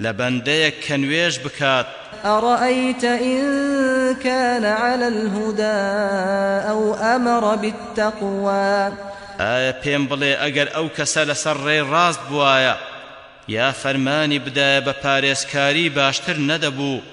لە بەندەیەک کە نوێژ بکات. أرأیت ان کان علی الهدی او امر بالتقوی. ئایا پێم بڵێ ئەگەر ئەو کەسە لەسەر ڕێی ڕاست بوایە یا فەرمانی بدایە بە پارێزکاری باشتر نەدەبوو؟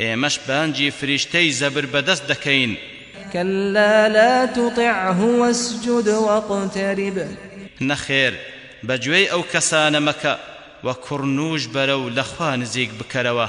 ئێمەش بانگی فریشتەی زەبر بەدەست دەکەین. کلا لا تطعه واسجد واقترب. نەخێر بەگوێی ئەو کەسانە مەکە و کوڕنووش بەرەو لە خوا نزیک بکەرەوە.